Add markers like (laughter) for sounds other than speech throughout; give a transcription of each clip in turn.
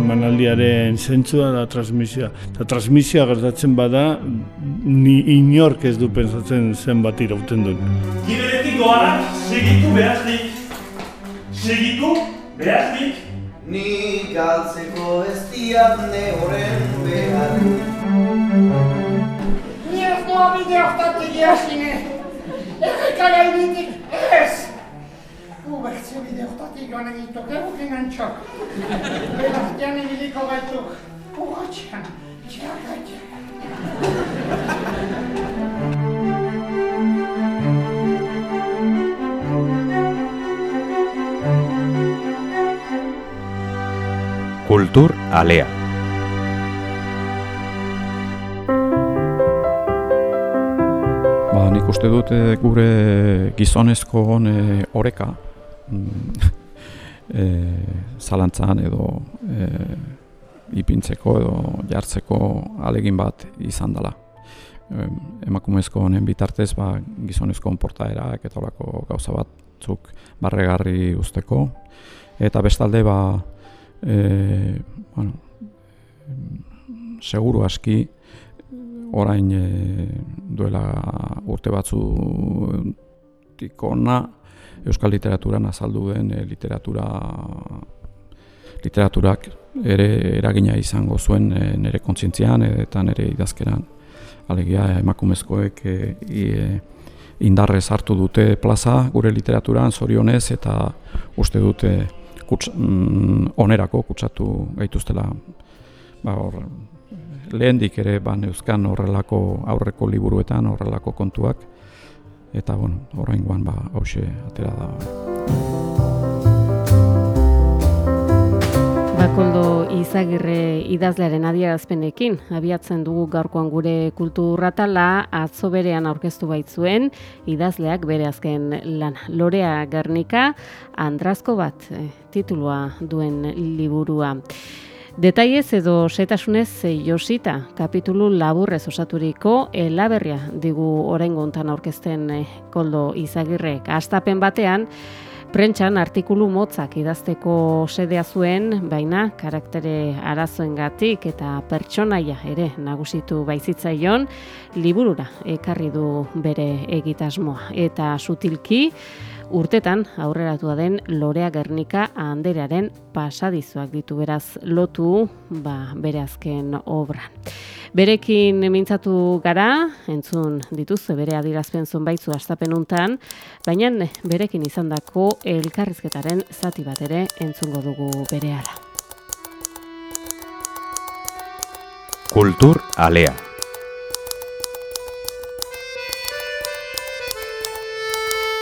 emanaldiaren zentzua da transmisioa. Eta transmisioa gertatzen bada, ni inork ez du pensatzen zenbat irauten duen. Giberetik doanak, segitu behaznik. Segitu behaznik. Ni galtzeko ez diatne horren behar. Ni ez doa bide hortatik jasine. Errekara ibitik ez. Ubertzio bide hortatik joan egukin antxok. Belartian ibiliko gaituk. Urratxean, txarratxean. Kultur Alea. Ba, nik uste dut eh, gure gizonezko hone oreka (laughs) eh, zalantzan edo eh, ipintzeko edo jartzeko alegin bat izan dela. Em, emakumezko honen bitartez ba, gizonezko portaerak eta horako gauza batzuk barregarri usteko. Eta bestalde ba, e, bueno, seguru aski orain e, duela urte batzu tikona euskal literaturan azaldu den e, literatura literaturak ere eragina izango zuen e, nire kontzientzian eta nire idazkeran. Alegia emakumezkoek e, e, indarrez hartu dute plaza gure literaturan zorionez eta uste dute kuts, mm, onerako kutsatu gaituztela. Ba, hor, lehendik ere ban euskan horrelako aurreko liburuetan horrelako kontuak eta bueno, oraingoan ba hauxe atera da. Bakoldo Izagirre idazlearen adierazpenekin abiatzen dugu gaurkoan gure kulturratala atzo berean aurkeztu baitzuen idazleak bere azken lan Lorea Gernika Andrazko bat eh, titulua duen liburua. Detaiez edo setasunez eh, josita kapitulu laburrez osaturiko elaberria digu oraingo hontan aurkezten eh, Koldo Izagirrek. Astapen batean Prentxan artikulu motzak idazteko sedea zuen, baina karaktere arazoengatik eta pertsonaia ere nagusitu baizitzaion, liburura ekarri du bere egitasmoa. Eta sutilki, urtetan aurreratua den Lorea Gernika anderearen pasadizoak ditu beraz lotu ba, bere azken obra. Berekin mintzatu gara, entzun dituzue bere adirazpen zonbaitzu astapen untan, baina berekin izandako elkarrizketaren zati bat ere entzungo dugu berehala. Kultur Alea.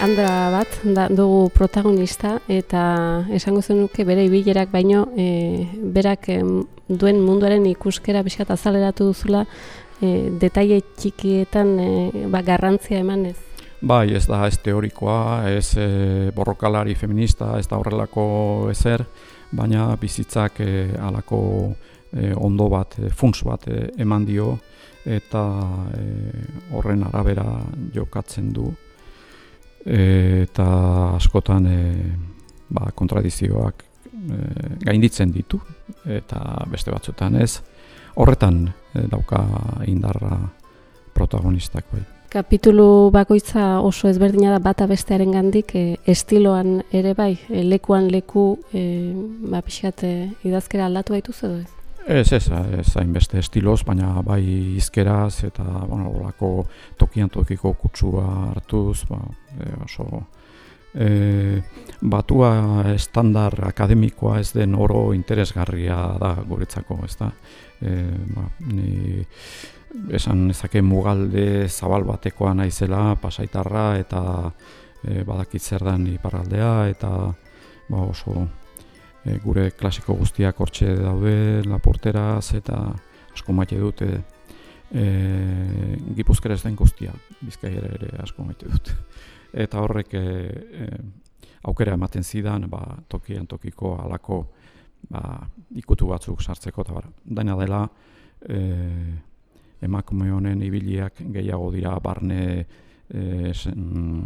Andra bat da, dugu protagonista eta esango zenuke bere ibilerak baino e, berak em, duen munduaren ikuskera bizkat azaleratu duzula e, detaile txikietan e, ba, garrantzia emanez. Bai, ez da ez teorikoa, ez e, borrokalari feminista, ez da horrelako ezer, baina bizitzak e, alako e, ondo bat, e, funts bat e, eman dio eta e, horren arabera jokatzen du eta askotan e, ba, kontradizioak e, gainditzen ditu eta beste batzuetan ez horretan e, dauka indarra protagonistak bai. Kapitulu bakoitza oso ezberdina da bata bestearen gandik, e, estiloan ere bai, e, lekuan leku e, ba, pixkat idazkera aldatu baituz edo ez? Ez, ez, ez hainbeste estiloz, baina bai izkeraz eta bueno, olako tokian tokiko kutsua hartuz, ba, e, oso e, batua estandar akademikoa ez den oro interesgarria da guretzako, ez da. E, ba, ni esan ezake mugalde zabal batekoa naizela, pasaitarra eta e, badakit zer den iparraldea eta ba, oso e, gure klasiko guztiak hortxe daude lapurteraz eta asko maite dute e, gipuzkera ez den guztia, bizkai ere, asko maite dut. (laughs) Eta horrek e, e, aukera ematen zidan ba, tokian tokiko alako ba, ikutu batzuk sartzeko eta bara. Daina dela e, emakume honen ibiliak gehiago dira barne e, sen,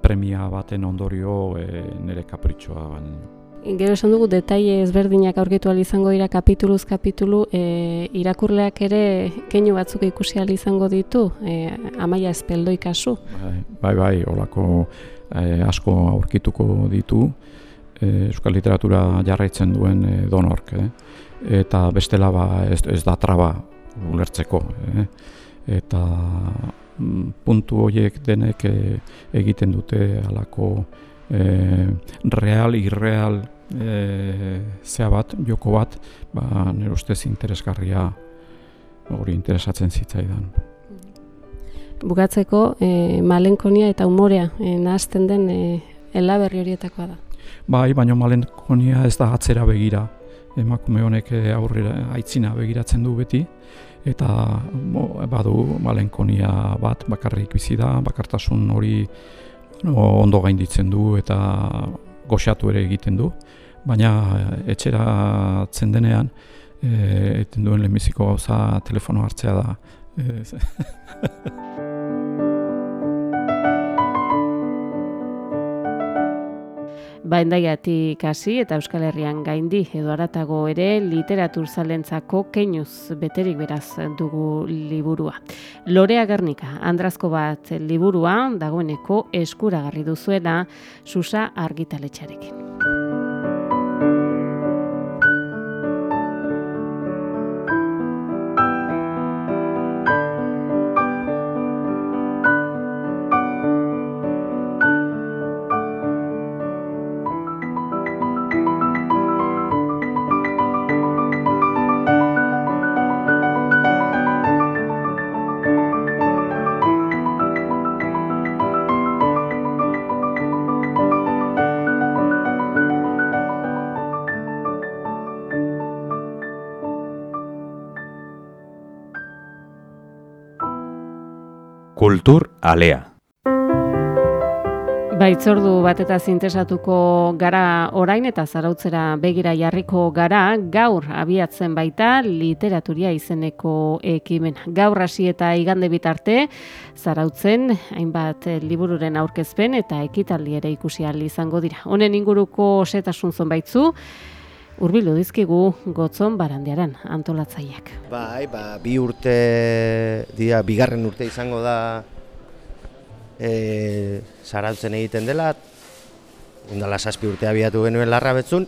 premia baten ondorio e, nire kapritxoa baina Gero esan dugu detaile ezberdinak aurkitu izango dira kapituluz kapitulu, e, irakurleak ere keinu batzuk ikusi izango ditu, e, amaia espeldoi kasu. Bai, bai, bai olako eh, asko aurkituko ditu eh, euskal literatura jarraitzen duen eh, donork, eh? eta bestela ba, ez, ez da traba ulertzeko. Eh? Eta mm, puntu horiek denek eh, egiten dute halako eh, real, irreal eh, zea bat, joko bat, ba, nire ustez interesgarria hori interesatzen zitzaidan. Bukatzeko, e, malenkonia eta umorea e, nahazten den e, elaberri horietakoa da. Bai, baina malenkonia ez da atzera begira. Emakume honek eh, aurrera aitzina begiratzen du beti eta bo, badu malenkonia bat bakarrik bizi da, bakartasun hori ondo gainditzen du eta goxatu ere egiten du. Baina eh, etxera zen denean, e, eten duen lehenbiziko gauza telefono hartzea da. (laughs) E, Ba, endaiatik hasi eta Euskal Herrian gaindi edo aratago ere literatur zalentzako keinuz beterik beraz dugu liburua. Lorea Gernika, andrazko bat liburua dagoeneko eskuragarri duzuela susa argitaletxarekin. Kultur alea. Baitzordu bat eta zintesatuko gara orain eta zarautzera begira jarriko gara gaur abiatzen baita literaturia izeneko ekimen. Gaur hasi eta igande bitarte zarautzen hainbat libururen aurkezpen eta ekitaldi ere ikusi izango dira. Honen inguruko setasun zonbaitzu Urbildu dizkigu gotzon barandiaran antolatzaileak. Bai, ba, bi urte, dira, bigarren urte izango da e, zarautzen egiten dela, ondala zazpi urte abiatu genuen larra betzun,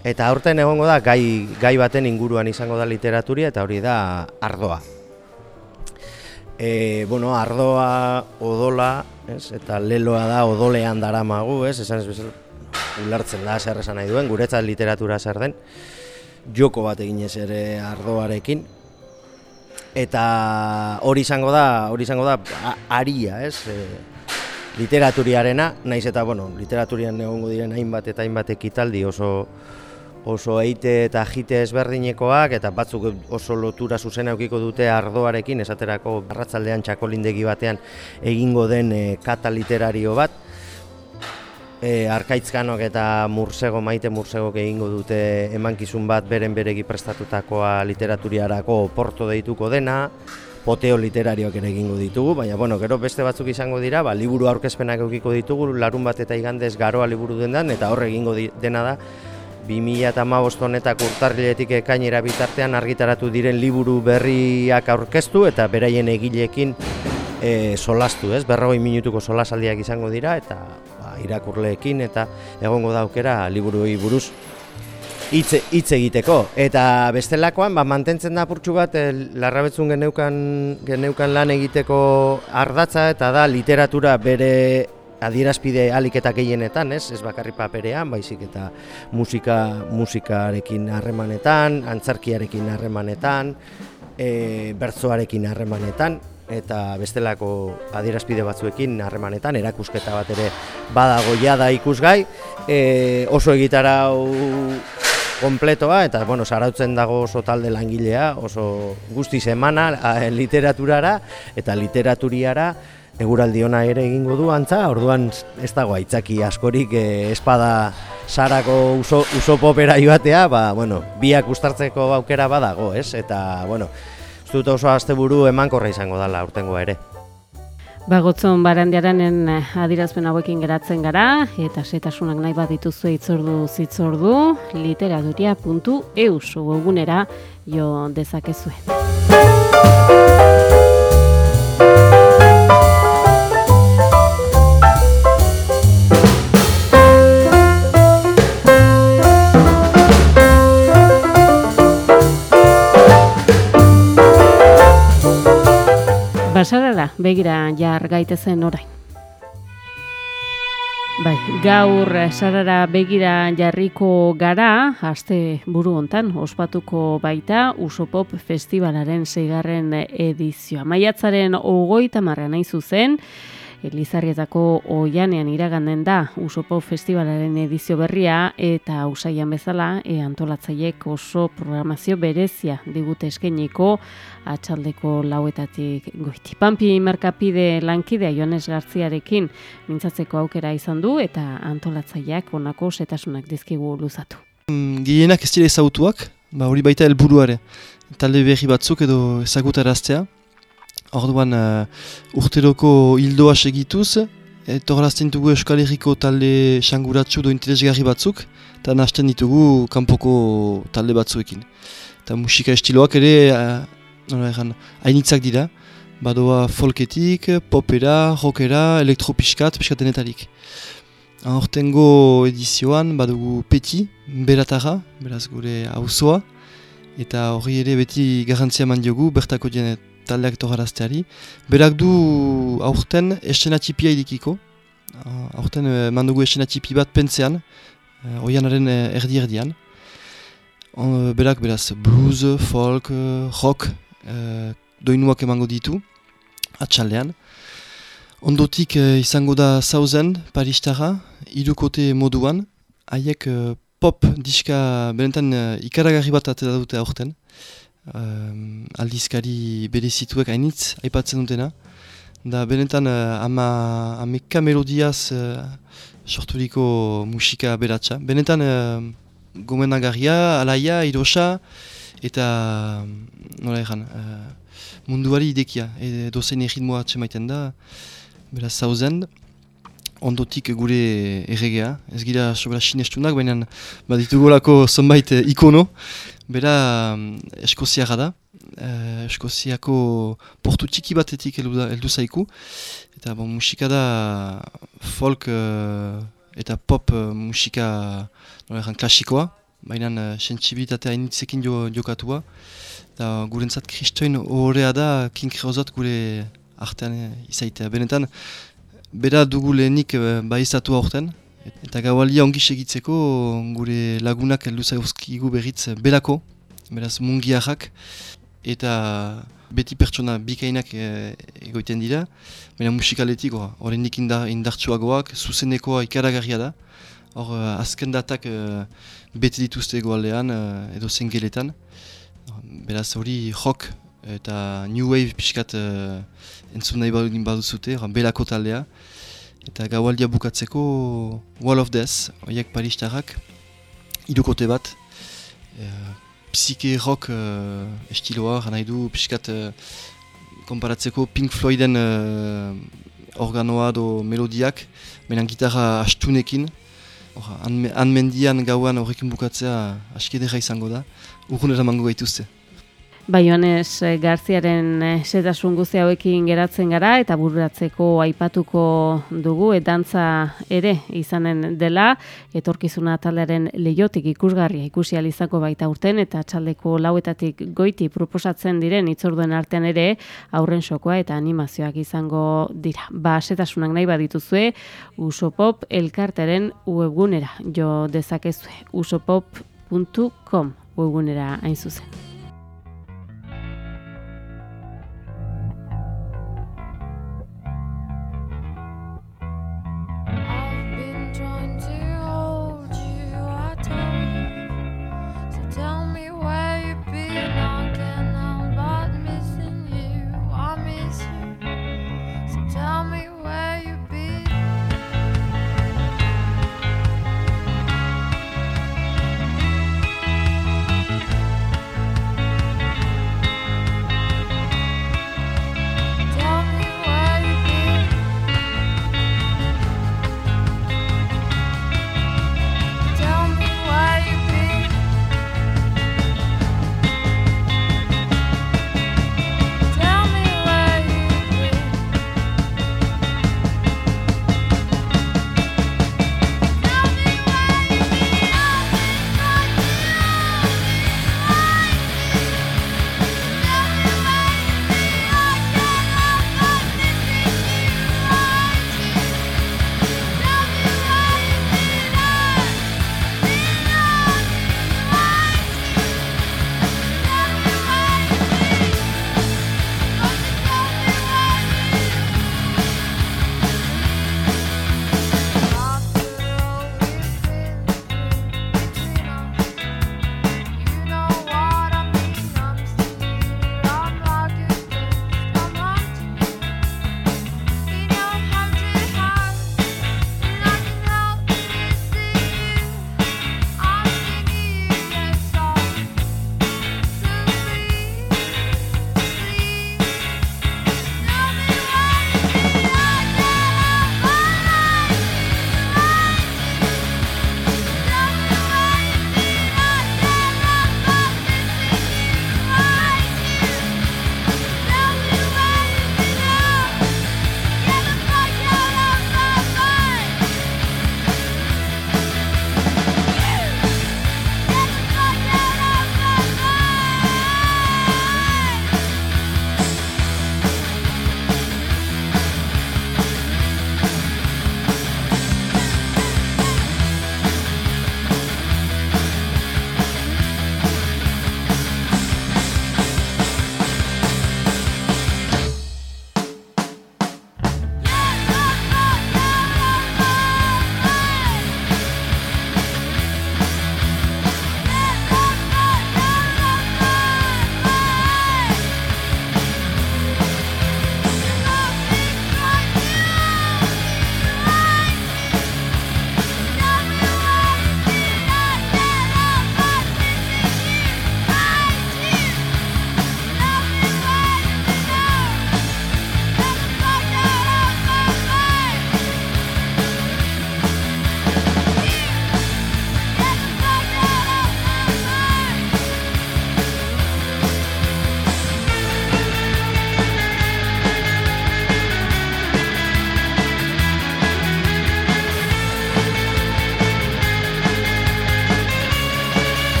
eta aurten egongo da gai, gai baten inguruan izango da literaturia, eta hori da ardoa. E, bueno, ardoa, odola, ez, eta leloa da odolean daramagu, ez, esan ez bezala, ulertzen da zer esan nahi duen, guretzat literatura zer den, joko bat eginez ere ardoarekin, eta hori izango da, hori izango da aria, ez? E, literaturiarena, naiz eta bueno, literaturian egongo diren hainbat eta hainbat ekitaldi oso oso eite eta jite ezberdinekoak eta batzuk oso lotura zuzena eukiko dute ardoarekin, esaterako arratzaldean txakolindegi batean egingo den e, kata literario bat, e, arkaitzkanok eta mursego, maite mursegok egingo dute emankizun bat beren beregi prestatutakoa literaturiarako porto deituko dena, poteo literarioak ere egingo ditugu, baina bueno, gero beste batzuk izango dira, ba, liburu aurkezpenak eukiko ditugu, larun bat eta igandez garoa liburu dendan, eta horre egingo dena da, 2008 honetako urtarriletik ekainera bitartean argitaratu diren liburu berriak aurkeztu eta beraien egileekin e, solastu, ez? Berrogei minutuko solasaldiak izango dira eta irakurleekin eta egongo da aukera liburuei buruz hitz hitz egiteko eta bestelakoan ba, mantentzen da apurtxu bat e, larrabetzun geneukan geneukan lan egiteko ardatza eta da literatura bere adierazpide alik eta gehienetan, ez? Ez bakarri paperean, baizik eta musika musikarekin harremanetan, antzarkiarekin harremanetan, e, bertsoarekin harremanetan eta bestelako adierazpide batzuekin harremanetan erakusketa bat ere badago jada ikusgai, e, oso egitarau kompletoa eta bueno, sarautzen dago oso talde langilea, oso guzti semana literaturara eta literaturiara eguraldi ona ere egingo du antza, orduan ez dago aitzaki askorik e, espada sarako uso, uso popera joatea, ba, bueno, biak ustartzeko aukera badago, ez? Eta, bueno, ez dut oso asteburu emankorra izango dela urtengoa ere. Bagotzon barandiaranen adirazpen hauekin geratzen gara, eta setasunak nahi bat dituzu itzordu zitzordu, literaduria.eus webgunera jo dezakezue. Begira jar gaitezen orain. Bai, gaur sarara begira jarriko gara, aste buru hontan ospatuko baita Usopop Festivalaren seigarren edizioa. Maiatzaren ogoita marrean nahi zuzen, Elizarrietako oianean iraganden da Usopo Festivalaren edizio berria eta usaian bezala e, antolatzaiek oso programazio berezia digute eskeniko atxaldeko lauetatik goiti. Pampi Merkapide lankidea Joanes Garziarekin mintzatzeko aukera izan du eta antolatzaileak onako setasunak dizkigu luzatu. Mm, gehienak ez dira ezagutuak, ba hori baita helburuare. Talde berri batzuk edo ezagutaraztea. Orduan uh, urteroko hildoa segituz, etorrazten dugu Euskal Herriko talde sanguratsu do interesgarri batzuk, eta nahasten ditugu kanpoko talde batzuekin. Eta musika estiloak ere, uh, hainitzak dira, badoa folketik, popera, rockera, elektropiskat, piskat denetarik. Hortengo edizioan badugu peti, beratara, beraz gure hauzoa, eta hori ere beti garantzia man diogu, bertako dienet taldeak togarazteari. Berak du aurten esena txipia idikiko. Aurten uh, mandugu esena txipi bat pentzean, uh, oianaren uh, erdi erdian. On, berak beraz blues, folk, rock, uh, doinuak emango ditu, atxaldean. Ondotik izango da Sauzen, Paristara, irukote moduan, haiek pop diska berentan uh, ikaragarri bat atera dute aurten um, aldizkari berezituek hainitz aipatzen dutena. Da benetan uh, ama ameka melodiaz uh, sorturiko musika beratxa. Benetan uh, gomenagarria, alaia, irosa eta nola egan, uh, munduari idekia. E, dozein egitmoa atxemaiten da, beraz zauzen. Ondotik gure erregea, ez gira sobra sinestunak, baina baditugolako zonbait ikono, Bera mm, Eskoziara da, eh, Eskoziako portu txiki batetik heldu zaiku. Eta bon, musika da folk uh, eta pop uh, musika noleran, klasikoa, baina uh, sensibilitatea initzekin jo, jokatua. Eta gurentzat kristoin horrea da King Creozot gure artean izaitea. Benetan, bera dugu lehenik uh, baizatu aurten, Eta gaualia ongi segitzeko gure lagunak heldu zauzkigu berriz belako, beraz mungiarrak, eta beti pertsona bikainak e, egoiten dira, baina musikaletik horrendik indar, indartsuagoak, zuzenekoa ikaragarria da, hor azken datak uh, bete dituzte egoaldean uh, edo zengeletan, beraz hori rock eta new wave pixkat uh, entzun nahi baduzute, belako taldea, Eta gaualdia bukatzeko Wall of Death, oiek paristarrak, idukote bat, e, psike rock e, estiloa, gana du piskat e, konparatzeko Pink Floyden e, organoa do melodiak, menan gitarra astunekin, han gauan horrekin bukatzea askedera izango da, urrunera mango gaituzte. Bai, Joanes eh, Garziaren eh, setasun guzti hauekin geratzen gara eta burratzeko aipatuko dugu etantza ere izanen dela etorkizuna taldearen leiotik ikusgarria ikusi izako baita urten eta txaldeko lauetatik goiti proposatzen diren itzorduen artean ere aurren sokoa eta animazioak izango dira. Ba, setasunak nahi badituzue usopop elkarteren webgunera jo dezakezue usopop.com webgunera hain zuzen.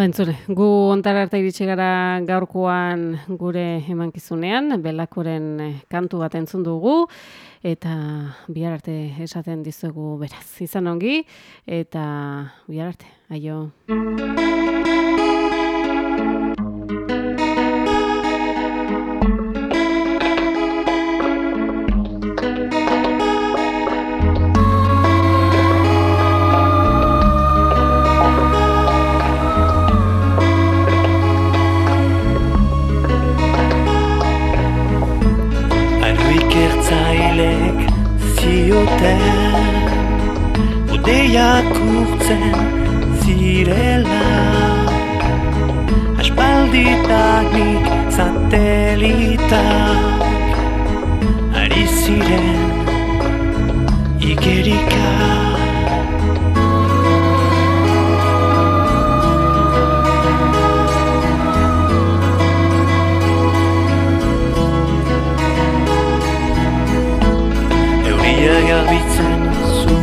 Ba, entzule, gu ontara arte iritsi gara gaurkoan gure emankizunean, belakoren eh, kantu bat entzun dugu, eta bihar arte esaten dizuegu beraz. Izan ongi, eta bihar arte, aio. Zioten Udeiak urtzen zirela? Aspalditak nik satelitak Ari ziren igerika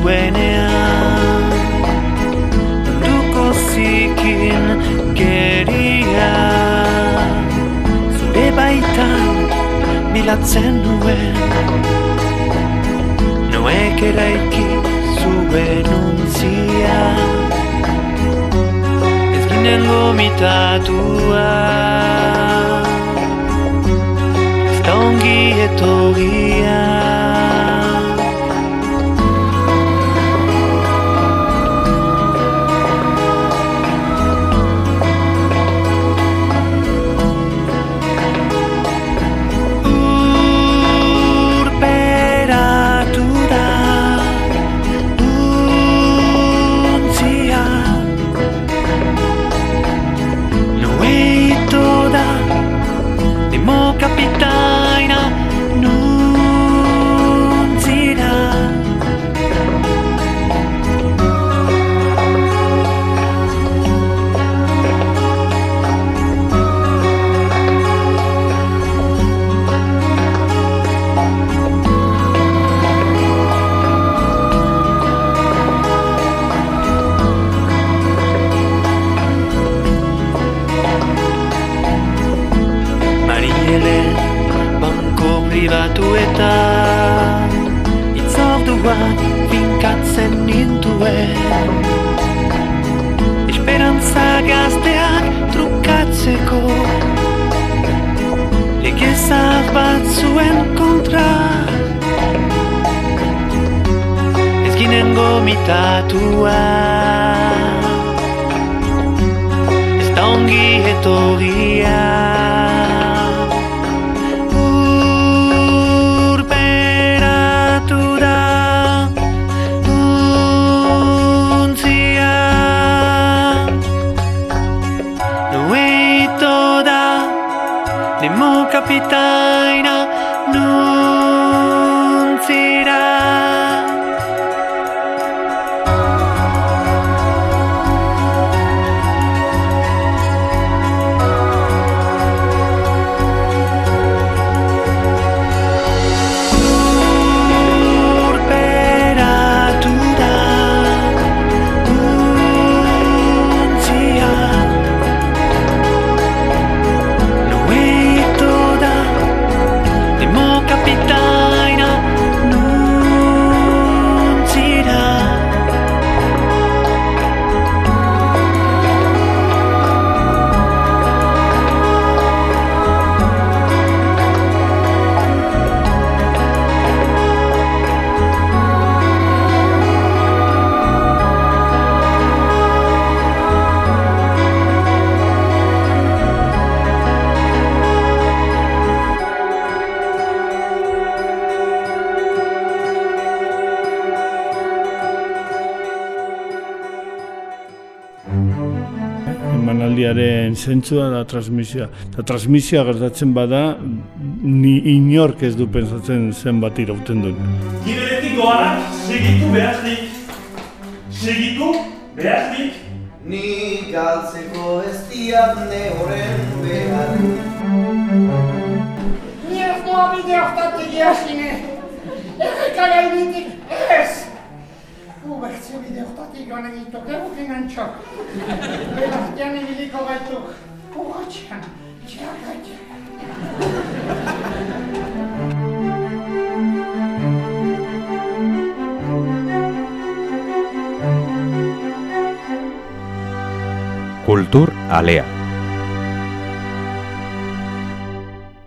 zuenean Duko zikin geria Zure baitan bilatzen nuen. Noek eraiki zuen untzia Ez ginen gomitatua Ez da ongi etorria zentzua da transmisioa. Eta transmisioa gertatzen bada, ni inork ez du pensatzen zenbat irauten duen. Gibeletik doanak segitu behaznik. Segitu behaznik. Ni galtzeko ez diat ne horren behar Ni ez doa bide hortatik jasine. Erreka gainetik ez. Bertzio bide hortatik joan editok, egukin antxok. Belaztian ibiliko gaituk, urratxean, txaka, txaka. Kultur Alea.